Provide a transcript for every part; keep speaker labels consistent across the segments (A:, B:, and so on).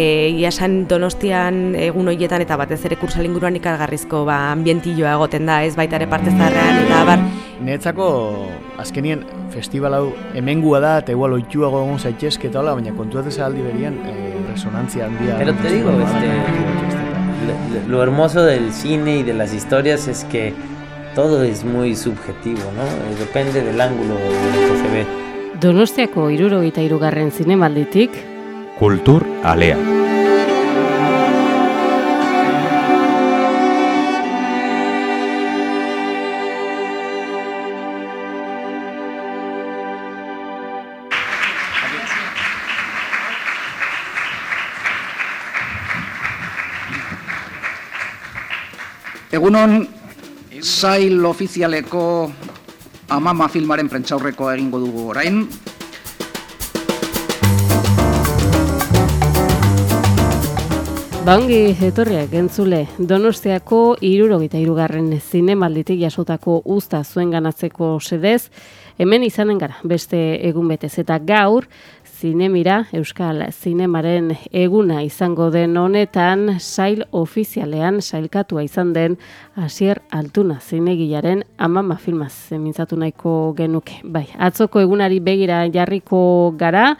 A: E, iasan donostian egun horietan eta batez ere kursal inguruan ikargarrizko ba, ambientilloa egoten da, ez baita ere parte zarrean, eta bar...
B: Netzako, azkenien, festival hau hemengua da, eta igual oituago egon zaitxezke eta hola, baina kontu ez aldi berian, eh, resonantzia handia.
C: Pero te digo, este, lo, lo hermoso del cine y de las historias es que todo es muy subjetivo, ¿no? Eh, depende del ángulo que se ve.
D: Donostiako irurogeita irugarren zinemalditik,
E: Kultur Alea.
F: Egunon, sail ofizialeko amama filmaren prentxaurreko egingo dugu orain.
D: Bangi etorriak entzule, Donostiako irurogeita irugarren zinemalditik jasotako usta zuen ganatzeko sedez, hemen izanen gara, beste egun betez eta gaur, zinemira, Euskal Zinemaren eguna izango den honetan, sail ofizialean sailkatua izan den Asier Altuna zinegilaren amama filmaz zemintzatu nahiko genuke. Bai, atzoko egunari begira jarriko gara,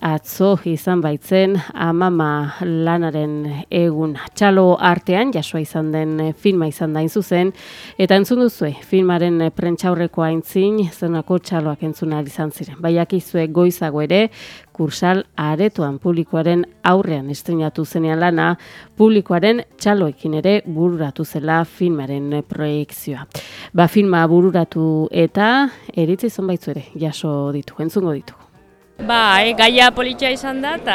D: atzo izan baitzen amama lanaren egun txalo artean jasua izan den filma izan da zuzen eta entzun duzue filmaren prentxaurreko aintzin zenako txaloak entzuna izan ziren baiakizue goizago ere kursal aretoan publikoaren aurrean estrenatu zenean lana publikoaren txaloekin ere bururatu zela filmaren proiektzioa. Ba filma bururatu eta eritzi zonbaitzu ere jaso ditu, entzungo ditu.
G: Ba, e, gaia politia izan da eta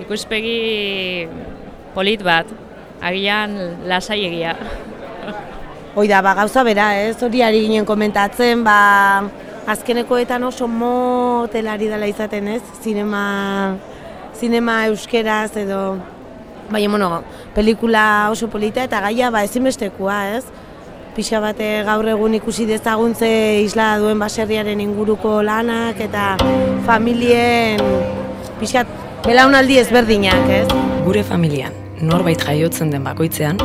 G: ikuspegi polit bat, agian lasai egia.
A: Hoi da, ba, gauza bera, ez, hori ari ginen komentatzen, ba, azkenekoetan oso motelari dela izaten, ez, zinema, zinema euskeraz edo, baina, bueno, pelikula oso polita eta gaia, ba, ezinbestekoa, ez, pixa bate gaur egun ikusi dezaguntze isla duen baserriaren inguruko lanak eta familien pixat belaunaldi ezberdinak, ez?
H: Gure familian, norbait jaiotzen den bakoitzean,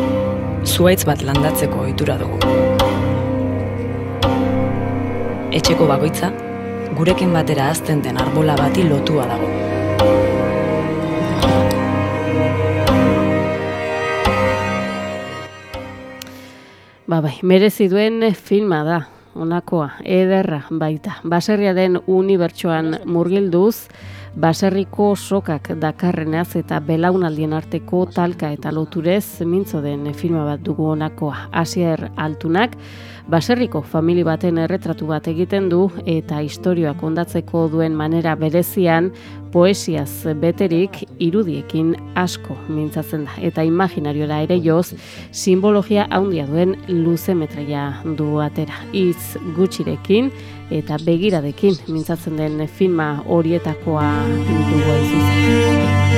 H: zuaitz bat landatzeko ohitura dugu. Etxeko bakoitza, gurekin batera azten den arbola bati lotua dago.
D: Ba bai, merezi duen filma da, onakoa, ederra baita. Baserriaren unibertsoan murgilduz, baserriko sokak dakarrenaz eta belaunaldien arteko talka eta loturez mintzo den filma bat dugu onakoa. Asier Altunak, baserriko famili baten erretratu bat egiten du eta historioak ondatzeko duen manera berezian poesiaz beterik irudiekin asko mintzatzen da. Eta imaginariora ere joz, simbologia handia duen luze metraia du atera. Itz gutxirekin eta begiradekin mintzatzen den filma horietakoa dugu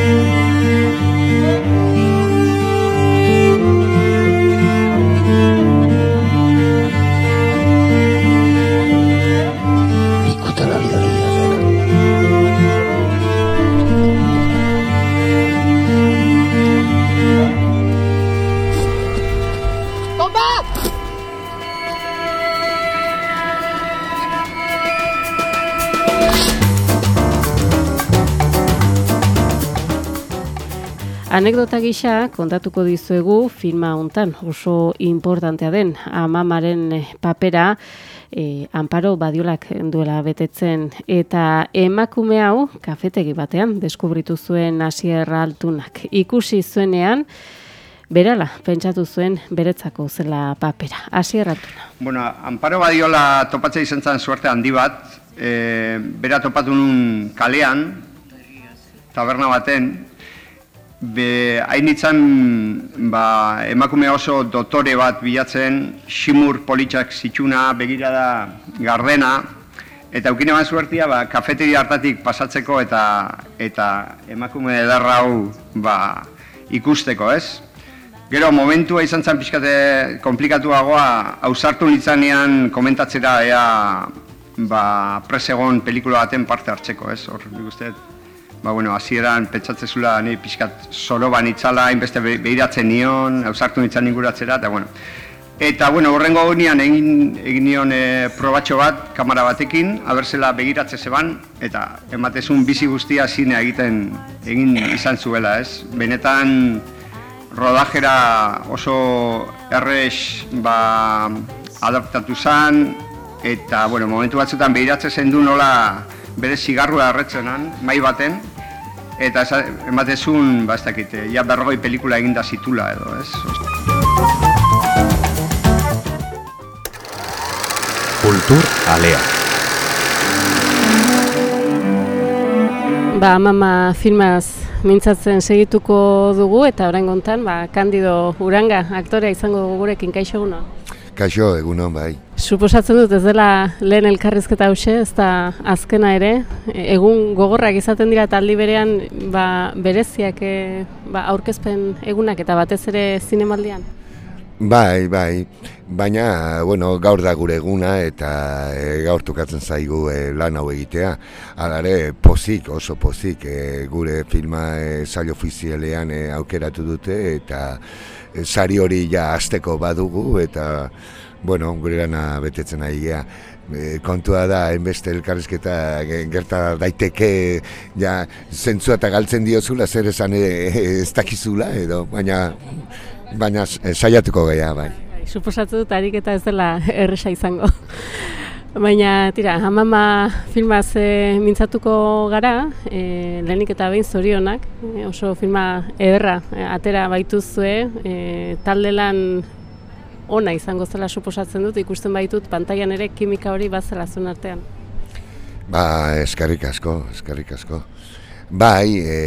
D: Anekdota gisa kontatuko dizuegu filma hontan oso importantea den amamaren eh, papera e, Amparo Badiolak duela betetzen eta emakume hau kafetegi batean deskubritu zuen Asier Altunak. Ikusi zuenean berala pentsatu zuen beretzako zela papera. Asier Altuna.
F: Bueno, Amparo Badiola topatzea izan zen suerte handi bat, e, bera topatu nun kalean, taberna baten, Be, hain nintzen ba, emakume oso dotore bat bilatzen, simur politxak zitsuna, begirada gardena, eta eukine ban zuertia ba, kafeteri hartatik pasatzeko eta eta emakume edarra hau ba, ikusteko, ez? Gero, momentua izan zen pixkate komplikatuagoa, hausartu nintzanean komentatzera ea ba, presegon pelikula baten parte hartzeko, ez? Hor, nik ba, bueno, hasieran pentsatzezula ni pixkat zoro banitzala, hainbeste behiratzen nion, ausartu nintzen inguratzera, eta bueno. Eta, bueno, horrengo gunean egin, egin nion e, probatxo bat, kamera batekin, aberzela begiratze zeban, eta ematezun bizi guztia zinea egiten egin izan zuela, ez? Benetan rodajera oso errex ba, adaptatu zen, eta, bueno, momentu batzutan begiratze zen du nola bere zigarrua erretzenan, mai baten, eta ematezun, ba, ez dakite, ja berrogoi pelikula eginda zitula edo, ez?
E: Kultur Alea.
D: Ba, mama filmaz mintzatzen segituko dugu eta orain gontan, ba, Kandido Uranga aktorea izango gurekin, kaixo eguno?
I: Kaixo egunon, bai.
D: Suposatzen dut ez dela lehen elkarrizketa hause, ez da azkena ere, egun gogorrak izaten dira taldi berean ba, bereziak e, ba, aurkezpen egunak eta batez ere zinemaldian?
I: Bai, bai, baina, bueno, gaur da gure eguna eta e, gaur tukatzen zaigu e, lan hau egitea. Alare, pozik, oso pozik, e, gure filma e, ofizialean e, aukeratu dute eta e, sari hori ja azteko badugu eta, bueno, gure lana betetzen ari gea. E, kontua da, enbeste elkarrizketa gerta daiteke ja, zentzua eta galtzen diozula, zer esan e, ez dakizula, edo, baina baina saiatuko gehiago bai.
D: Suposatu dut harik eta ez dela erresa izango. Baina, tira, hamama filmaz e, mintzatuko gara, e, lehenik eta behin zorionak, e, oso filma ederra e, atera baituzue, e, talde lan ona izango zela suposatzen dut, ikusten baitut pantailan ere kimika hori bazela zuen artean.
I: Ba, eskarrik asko, eskarrik asko. Bai, e,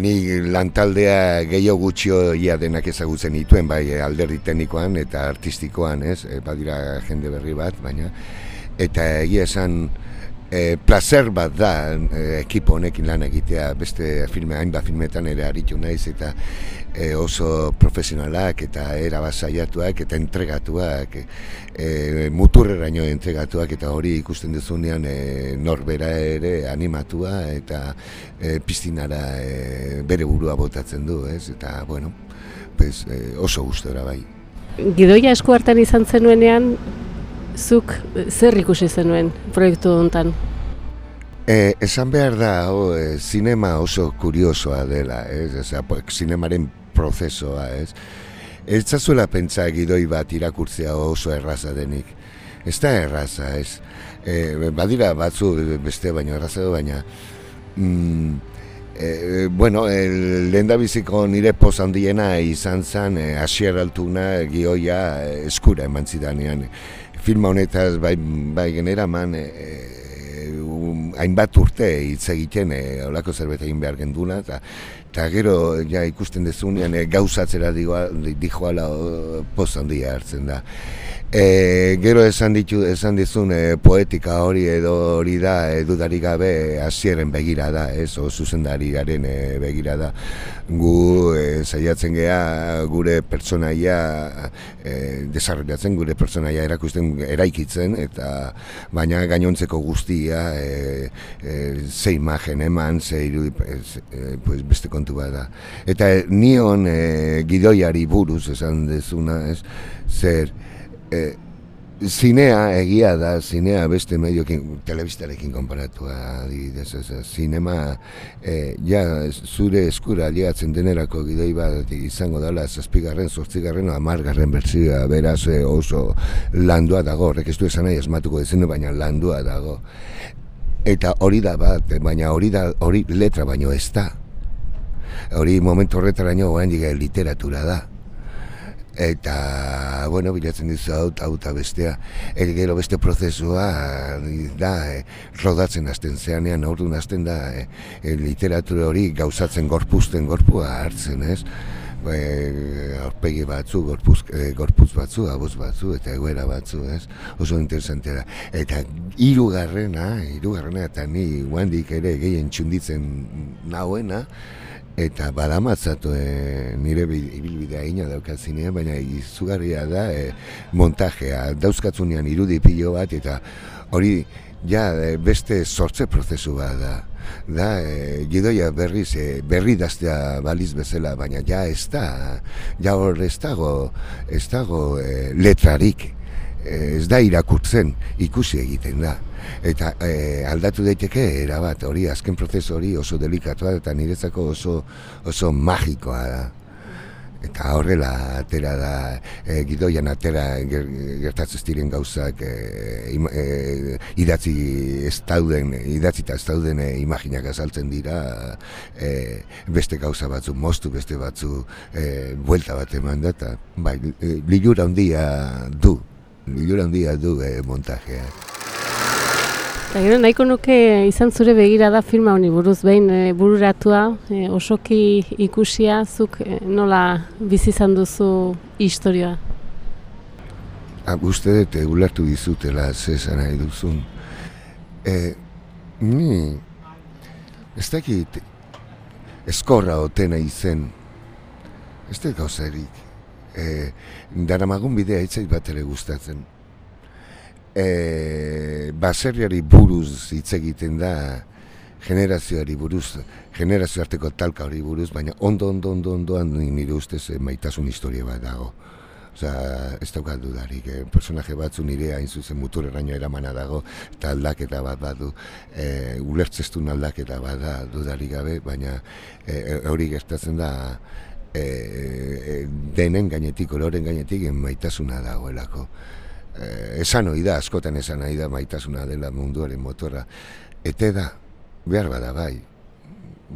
I: Ni lantaldea gehiago gutxio ia denak ezagutzen dituen, bai alderdi teknikoan eta artistikoan, ez? E, badira jende berri bat, baina eta egia esan e, placer bat da e, ekipo honekin lan egitea, beste filme hainbat filmetan ere aritu naiz eta e, oso profesionalak eta era basaiatuak eta entregatuak e, muturreraino entregatuak eta hori ikusten duzunean e, norbera ere animatua eta e, piztinara e, bere burua botatzen du, ez? Eta, bueno, pues, e, oso gustora bai.
D: Gidoia esku hartan izan zenuenean, zuk zer ikusi zenuen proiektu honetan?
I: E, esan behar da, o, e, zinema oso kuriosoa dela, ez? Eza, zinemaren prozesoa, ez? Ez zazuela pentsa gidoi bat irakurtzea oso erraza denik. Ez da erraza, ez? E, badira batzu beste baino erraza baina mm, e, bueno, el, lehen da biziko nire poz handiena izan zen e, asier altuna gioia eskura eman zidanean. Filma honetaz bai, bai genera man e, hainbat urte hitz egiten e, olako zerbait egin behar genduna eta eta gero ja ikusten dezunean e, gauzatzera dijoala poz handia hartzen da. E, gero esan ditu esan dizun e, poetika hori edo hori da edudari gabe hasieren begira da, ez? O zuzendari garen e, begira da. Gu e, saiatzen gea gure pertsonaia e, desarrollatzen gure pertsonaia erakusten eraikitzen eta baina gainontzeko guztia e, e, ze imagen eman, ze irudi e, pues beste kontu bada. Eta e, nion e, gidoiari buruz esan dezuna, ez? Zer e, zinea egia da, zinea beste mediokin, telebistarekin konparatua adibidez, ez, zinema e, ja zure eskura aliatzen denerako gidoi bat izango dela zazpigarren, zortzigarren, amargarren bertzioa, beraz e, oso landua dago, horrek ez du esan nahi esmatuko dizenu, baina landua dago. Eta hori da bat, baina hori da hori letra baino ez da. Hori momentu horretaraino orain literatura da eta bueno, bilatzen dizu hau hau ta bestea el gero beste prozesua da e, rodatzen hasten zeanean ordun hasten da e, literatura hori gauzatzen gorpuzten gorpua hartzen, ez? E, aurpegi batzu, gorpuz, e, gorpuz batzu, aboz batzu, eta egoera batzu, ez? Oso interesante da. Eta hirugarrena, hirugarrena eta ni guandik ere gehien txunditzen nahuena, eta badamatzatu e, nire ibilbidea ina daukazinean, baina izugarria da e, montajea, dauzkatzunean irudi pilo bat, eta hori ja e, beste sortze prozesu bat da. Da, e, gidoia berriz, e, berri daztea baliz bezala, baina ja ez da, ja hor ez dago, ez dago e, letrarik, ez da irakurtzen ikusi egiten da. Eta e, aldatu daiteke erabat, hori azken prozesu hori oso delikatua eta niretzako oso, oso magikoa da eta horrela atera da e, gidoian atera gertatzen diren gauzak e, e, idatzi ez dauden idatzi eta ez dauden e, imaginak azaltzen dira e, beste gauza batzu moztu beste batzu e, buelta bat eman da eta bai, lilura handia du lilura handia du e, montajea
D: Eta gero, nahiko nuke izan zure begira da filma honi buruz behin e, bururatua, e, osoki ikusia, zuk e, nola bizi izan duzu historioa?
I: Ha, ah, uste dut, ulertu dizutela zezan nahi duzun. E, ni, ez dakit, eskorra otena izen, ez da gauzarik. E, daramagun bidea itzait bat ere gustatzen e, baserriari buruz hitz egiten da generazioari buruz, generazio arteko talka hori buruz, baina ondo, ondo, ondo, ondoan nire ustez e, maitasun historia bat dago. Osa, ez daukat dudarik, eh? personaje batzu nire hain zuzen mutur erraino eramana dago, eta aldaketa bat badu, e, ulertzestun aldaketa bat da dudarik gabe, baina e, hori gertatzen da e, denen gainetik, oloren gainetik, maitasuna dagoelako eh, esan hori da, askotan esan hori da maitasuna dela munduaren motorra. Ete da, behar bada bai,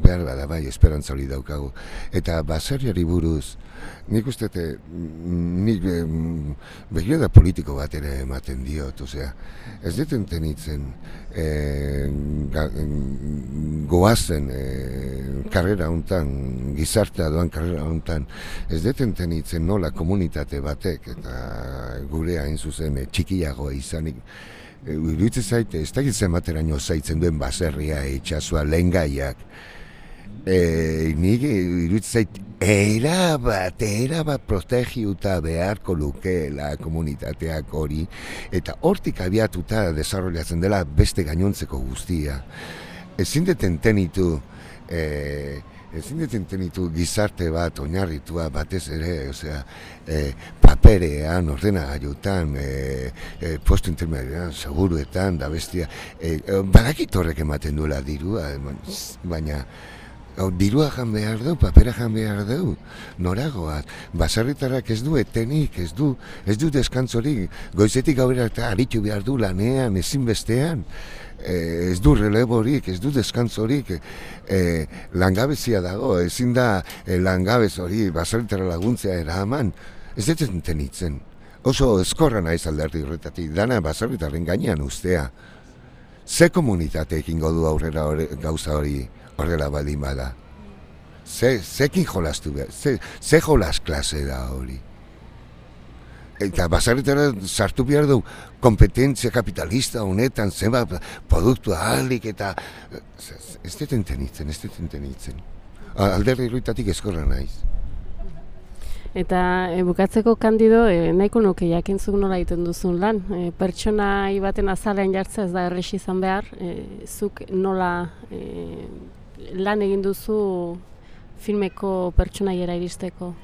I: behar bada bai, esperantza hori daukagu. Eta baserriari buruz, nik uste, nik behio da politiko bat ere ematen diot, osea, ez deten tenitzen e, goazen e, karrera hontan, gizartea doan karrera hontan, ez deten tenitzen nola komunitate batek, eta gure hain zuzen e, txikiagoa izanik, e, Iruditzen zaite, ez da gitzen bateraino zaitzen duen baserria, itxasua, lehengaiak, e, nik iruditzen era bat, era bat protegiuta beharko lukeela komunitateak hori, eta hortik abiatuta desarrollatzen dela beste gainontzeko guztia. Ezin deten tenitu, e, ezin deten tenitu gizarte bat, oinarritua batez ere, osea, e, paperean, ordena gaiutan, e, e, postu intermedioan, seguruetan, da bestia, e, badakit horrek ematen duela dirua, baina, Hau, dirua jan behar du, papera jan behar du, noragoat, basarritarrak ez du etenik, ez du, ez du deskantzorik, goizetik gaur eta aritu behar du lanean, ezin bestean, e, ez du releborik, ez du deskantzorik, e, langabezia dago, ezin da e, langabez hori basarritara laguntzea eraman, ez dut tenitzen. Oso eskorra naiz alderdi horretatik, dana basarritaren gainean ustea. Ze komunitate ekingo du aurrera gauza hori? Horrela baldin bada. Ze, zekin jolastu behar, ze, ze jolas klase da hori. Eta basarretara sartu behar du kompetentzia kapitalista honetan zenba produktu ahalik eta ez deten tenitzen, ez deten tenitzen. Alderri iruitatik eskorra naiz.
D: Eta e, bukatzeko kandido, e, nahiko nuke jakintzuk nola egiten duzun lan. E, pertsona baten azalean jartzea ez da erresi izan behar, e, zuk nola e, lan egin duzu filmeko pertsonaiera iristeko?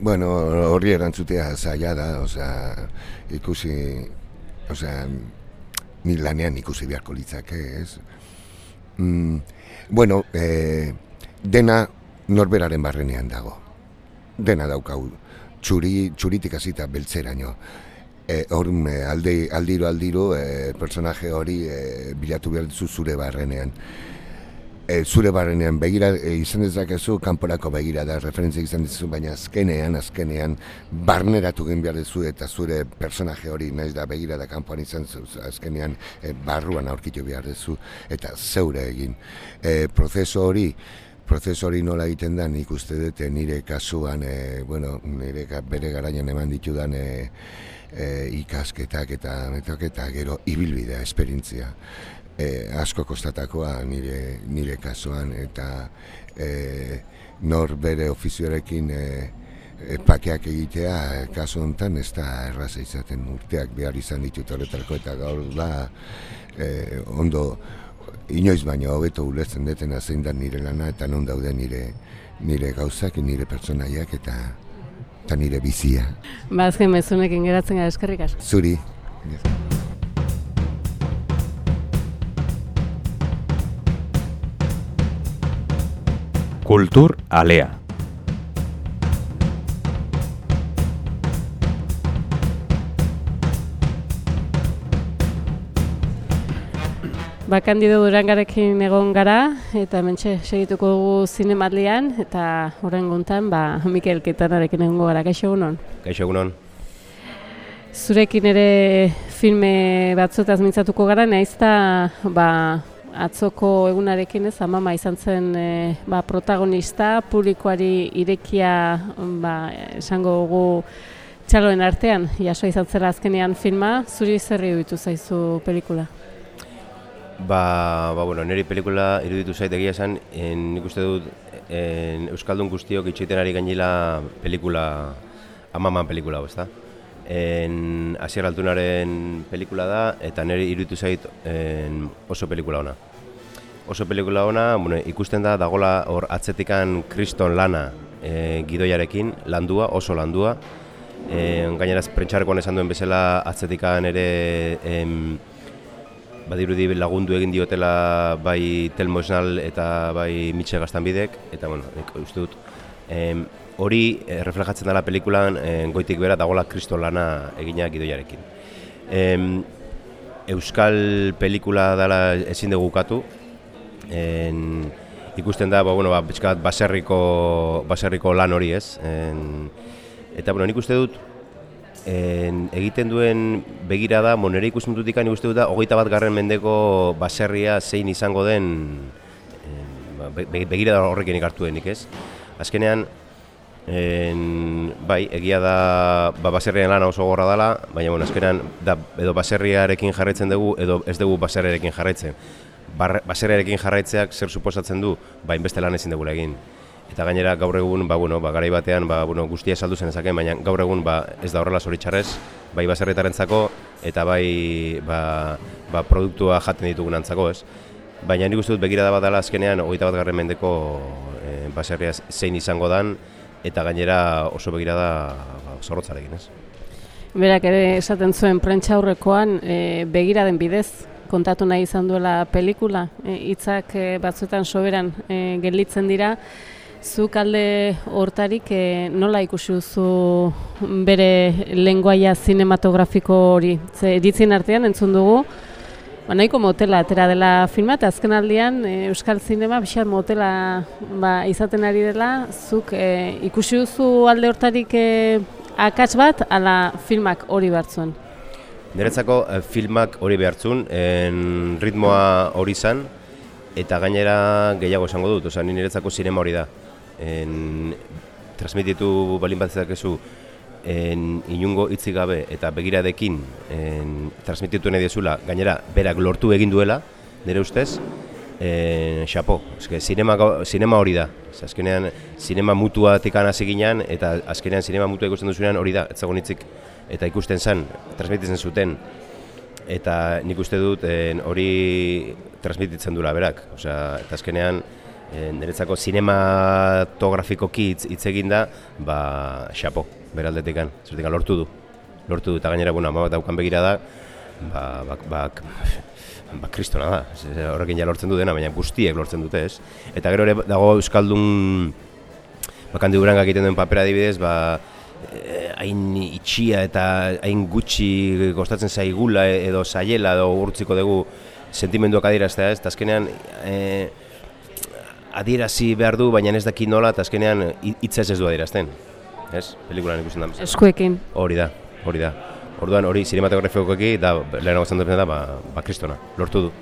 I: Bueno, horri erantzutea zaila da, osea, ikusi, osea, ni lanean ikusi beharko litzake, ez? Mm, bueno, eh, dena norberaren barrenean dago. Dena daukau, txuri, txuritik azita beltzeraino e, hor alde, aldiro aldiro e, personaje hori e, bilatu behar duzu zure barrenean. E, zure barrenean begira e, izan dezakezu kanporako begira da referentzia izan dizu baina azkenean azkenean barneratu egin behar duzu eta zure personaje hori naiz da begira da kanpoan izan zu azkenean e, barruan aurkitu behar duzu eta zeure egin e, prozesu hori prozesu hori nola egiten da nik uste dute nire kasuan e, bueno, nire bere garaian eman ditudan e, e, ikasketak eta metok eta gero ibilbidea, esperintzia. E, asko kostatakoa nire, nire kasuan eta e, nor bere ofizioarekin e, e, pakeak egitea, kasu honetan ez da erraza izaten urteak behar izan ditut horretarako eta gaur da e, ondo inoiz baino hobeto ulertzen detena zein da nire lana eta non daude nire nire gauzak, nire pertsonaiak eta eta nire bizia.
D: Ba, azken mezunekin geratzen gara eskerrik asko.
I: Zuri.
E: Kultur alea.
D: Ba, Kandido Durangarekin egon gara, eta mentxe segituko dugu zinematlian, eta horren guntan, ba, Mikel Ketanarekin egon gara, kaixo egunon?
J: Kaixo egunon.
D: Zurekin ere filme batzutaz mintzatuko gara, nahiz ba, atzoko egunarekin ez, amama izan zen e, ba, protagonista, publikoari irekia, ba, esango dugu, txaloen artean, jaso izan zera azkenean filma, zuri zerri duitu zaizu pelikula?
J: Ba, ba bueno, niri pelikula iruditu zait egia esan, nik uste dut en, Euskaldun guztiok itxeiten ari gainila pelikula, amaman pelikula, ezta? En, Asier Altunaren pelikula da, eta niri iruditu zait en, oso pelikula ona. Oso pelikula ona, bueno, ikusten da, dagola hor atzetikan kriston lana e, gidoiarekin, landua, oso landua. E, gaineraz, prentxarrekoan esan duen bezala atzetikan ere em, badirudi lagundu egin diotela bai Telmo Esnal eta bai Mitxe Gaztanbidek, eta bueno, uste dut, em, hori e, reflejatzen dela pelikulan em, goitik bera dagoela kristo lana eginak idoiarekin. Em, Euskal pelikula dela ezin dugu katu, en, ikusten da, ba, bueno, ba, baserriko, baserriko lan hori ez, en, eta bueno, nik uste dut, en, egiten duen begira da, monere ikuspuntutik nik uste da, hogeita bat garren mendeko baserria zein izango den en, ba, begira da horrekin ikartu denik ez. Azkenean, en, bai, egia da ba, baserrian lana oso gorra dela, baina bueno, azkenean da, edo baserriarekin jarraitzen dugu edo ez dugu baserriarekin jarraitzen. baserriarekin jarraitzeak zer suposatzen du, ba, inbeste lan ezin dugu egin eta gainera gaur egun ba, bueno, ba, garai batean ba, bueno, guztia saldu zen ezaken, baina gaur egun ba, ez da horrela zoritxarrez, bai baserretarentzako eta bai ba, ba, produktua jaten ditugun antzako, ez? Baina nik uste dut begirada bat dela azkenean, hogeita bat garren mendeko e, baserria zein izango dan, eta gainera oso begirada ba, zorrotzarekin, ez?
D: Berak ere esaten zuen prentsa aurrekoan e, begiraden bidez kontatu nahi izan duela pelikula, e, hitzak e, batzuetan soberan e, gelditzen dira, Zuk alde hortarik e, nola ikusi duzu bere lenguaia zinematografiko hori? Ze editzen artean entzun dugu, ba, nahiko motela atera dela filma, eta azken aldian e, Euskal Zinema bixar motela ba, izaten ari dela, zuk e, ikusi duzu alde hortarik e, akats bat, ala filmak hori behartzuen?
J: Niretzako filmak hori behartzun, en ritmoa hori zan, eta gainera gehiago esango dut, oza, niretzako zinema hori da en, transmititu balin bat ezu en, inungo hitzi gabe eta begiradekin en, transmititu nahi dezula, gainera, berak lortu egin duela, nire ustez, en, xapo, eske, sinema, sinema hori da. azkenean, sinema mutua tikan hasi ginean, eta azkenean sinema mutua ikusten duzunean hori da, etzagon hitzik, eta ikusten zen, transmititzen zuten, eta nik uste dut hori transmititzen dula berak, osea, eta azkenean, e, niretzako sinematografiko hitz egin da, ba, xapo, beraldetikan, zertikan lortu du. Lortu du, eta gainera, bueno, ama daukan begira da, ba, ba, ba, ba, kristona da, horrekin ja lortzen du dena, baina guztiek lortzen dute, ez? Eta gero ere dago Euskaldun, ba, kandi egiten duen papera adibidez, ba, eh, hain itxia eta hain gutxi kostatzen zaigula edo zaiela edo urtziko dugu sentimenduak adieraztea, ez? Eta azkenean, eh, adierazi behar du, baina ez daki nola, eta azkenean hitz ez du adierazten. Ez? Pelikulan ikusten da.
D: Eskuekin.
J: Hori da, hori da. Orduan hori sinematografikoki da lehenago zen da ba, ba kristona, lortu du.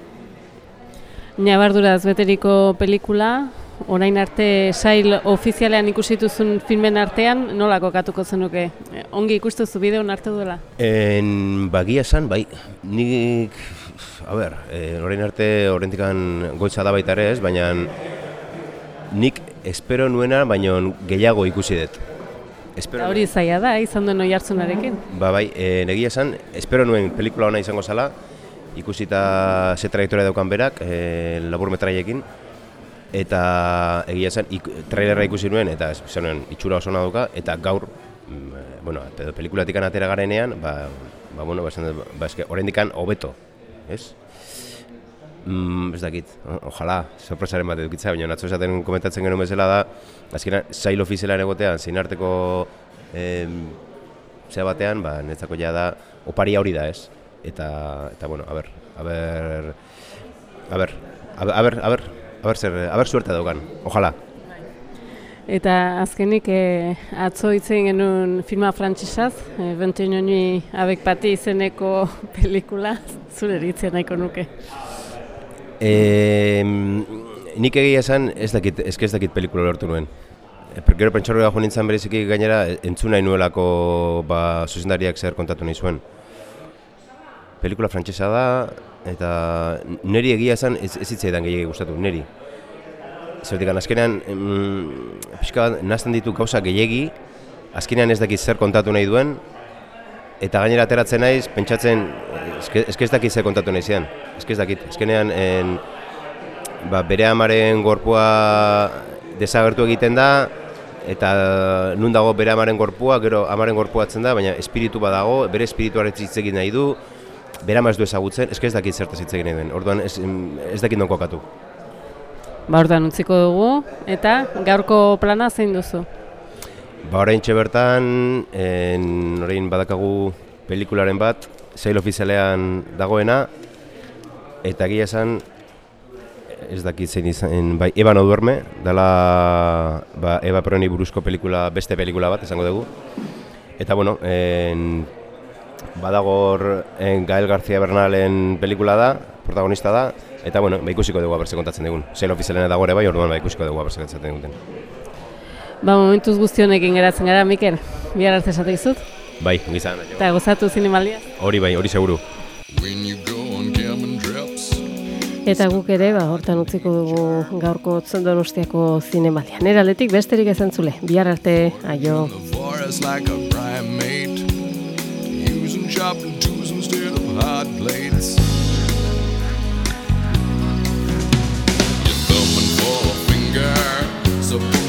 D: Nabarduraz beteriko pelikula, orain arte sail ofizialean ikusituzun filmen artean, nola kokatuko zenuke? Ongi ikustuzu bideon arte duela?
J: En, bagia esan, bai, nik, a ber, eh, orain arte horrentikan goitza da baita ere ez, baina nik espero nuena, baino gehiago ikusi dut. espero
K: hori zaila da, izan duen oi hartzunarekin.
J: Ba bai, e, negia esan, espero nuen pelikula ona izango zala, ikusita ze trajektoria daukan berak, e, labur metraiekin, eta egia esan, ik, trailerra ikusi nuen, eta esan nuen, itxura oso dauka, eta gaur, mm, e, bueno, pedo pelikulatik atera garenean, ba, ba, bueno, ba, ba, eske, dikan hobeto, ez? Mm, ez dakit, ojalá, sorpresaren bat edukitza, baina natzo esaten komentatzen genuen bezala da, azkena, sail ofizialean egotean, zein arteko em, zea batean, ba, netzako ja da, opari hori da, ez? eta eta bueno, a ver, a ver a ver, a ver, a ver, a ver zer, a ver suerte daukan. Ojalá.
K: Eta azkenik eh, atzo itzen genuen filma frantsesaz, eh, Bentinoni abek pati izeneko pelikula, zure eritzen nahiko nuke.
J: Eh, nik egia esan ez dakit, ez ez dakit pelikula lortu nuen. E, Gero pentsarroa jo nintzen bereziki gainera, entzun nahi nuelako ba, zuzendariak zer kontatu nahi zuen pelikula frantsesa da eta neri egia esan ez ez hitzaidan gehiegi gustatu neri. Zertik azkenean mm, pixka bat nazten ditu gauza gehiegi, azkenean ez dakit zer kontatu nahi duen eta gainera ateratzen naiz pentsatzen eske ez dakit zer kontatu nahi zian. Eske ez dakit. Azkenean en, ba, bere amaren gorpua desagertu egiten da eta nun dago bere amaren gorpua, gero amaren gorpuatzen da, baina espiritu badago, bere espirituaren hitz egin nahi du, berama ez du ezagutzen, eske ez dakit zertaz hitz egin den. Orduan ez, ez dakit non kokatu.
K: Ba, orduan utziko dugu eta gaurko plana zein duzu?
J: Ba, oraintxe bertan, en orain badakagu pelikularen bat, sail ofizialean dagoena eta egia esan ez dakit zein izan, bai, Eba no duerme, dela ba, Eba Peroni buruzko pelikula, beste pelikula bat, esango dugu. Eta bueno, en, badagor en Gael García Bernalen pelikula da, protagonista da, eta bueno, ba ikusiko dugu abertze kontatzen dugun. Zeil ofizialena dago ere bai, orduan ba ikusiko dugu abertze kontatzen dugun.
K: Ba, momentuz guztionekin geratzen gara, Mikel, bihar arte esate izut?
J: Bai, gizan.
K: Eta gozatu zinemaldia?
J: Hori bai, hori seguru.
K: Eta guk ere, ba, hortan utziko dugu gaurko donostiako zinemaldia. Nera letik besterik ezen zule, bihar arte, aio. to